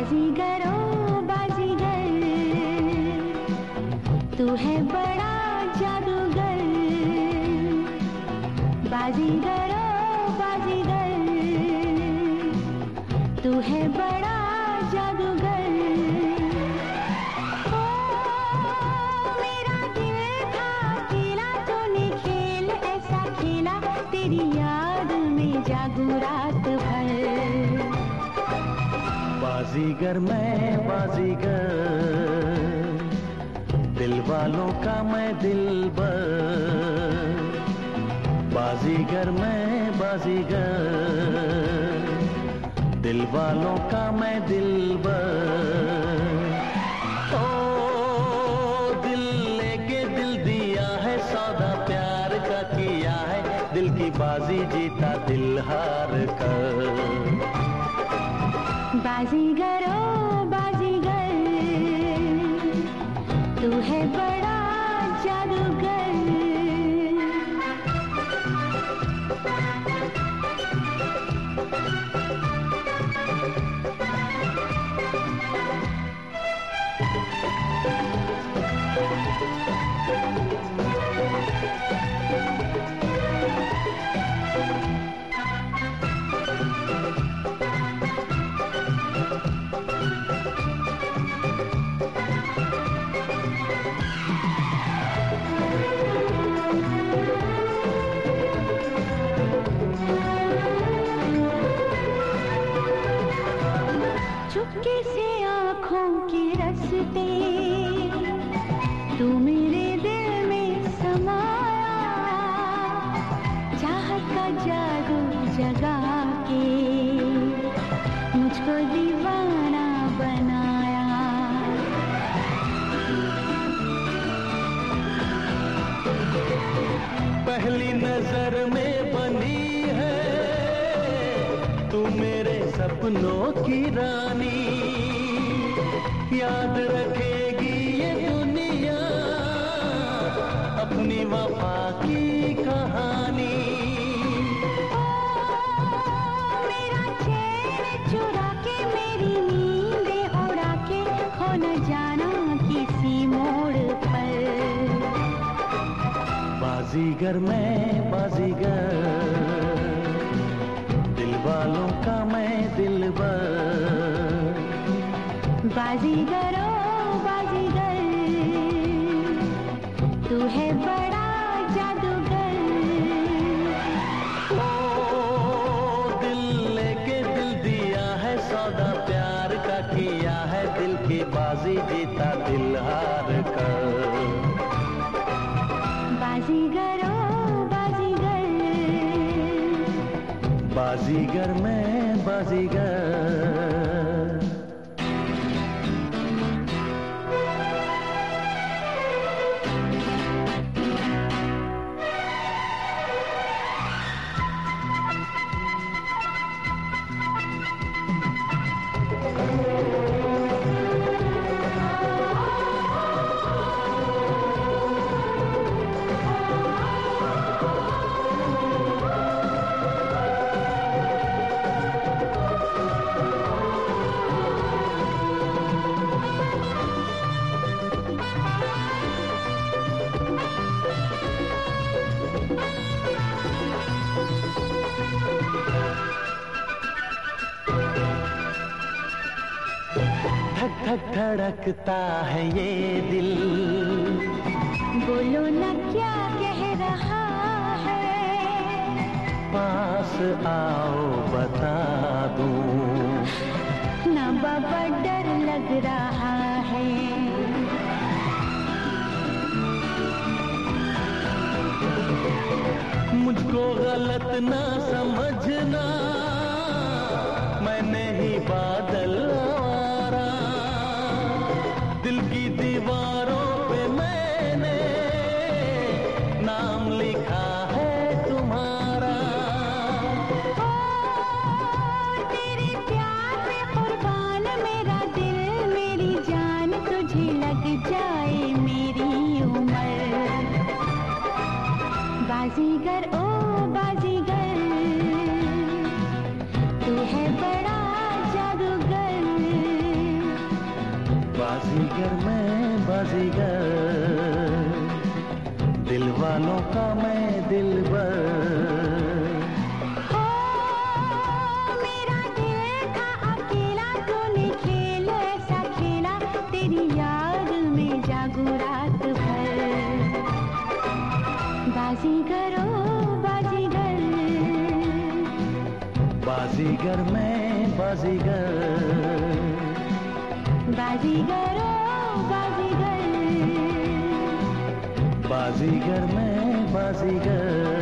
बाजीगर बड़ा जादूगर। बाजीगर। तू है बड़ा बाजीगर, मैं बाजीगर। दिल वालों का मैं दिलबर बाजीगर, मैं बाजीगर। दिल वालों का मैं दिलबर ओ बाजीगर तू मेरे दिल में समाया। चाहत जादू जगा के मुझको दीवाना बनाया। पहली नज़र में बनी है। तू मेरे सपनों की रानी। याद रखेगी ये दुनिया अपनी वफा की कहानी। मेरा के मेरी नींदें उड़ा के खो न जाना किसी मोड़ पर। बाजीगर मैं बाजीगर दिल वालों का मैं दिलबर। बाजीगर ओ बाजीगर। बाजीगर मैं बाजीगर। धक धड़कता है ये दिल। बोलो ना क्या कह रहा है? पास आओ बता दूँ। ना बाबा डर लग रहा है। मुझको गलत ना समझना मैंने ही बादल जाए मेरी उम्र। बाजीगर ओ बाजीगर तू है बड़ा जादूगर। बाजीगर मैं बाजीगर। बाजीगर में बाजीगर। बाजीगरो बाजीगर। बाजीगर में बाजीगर।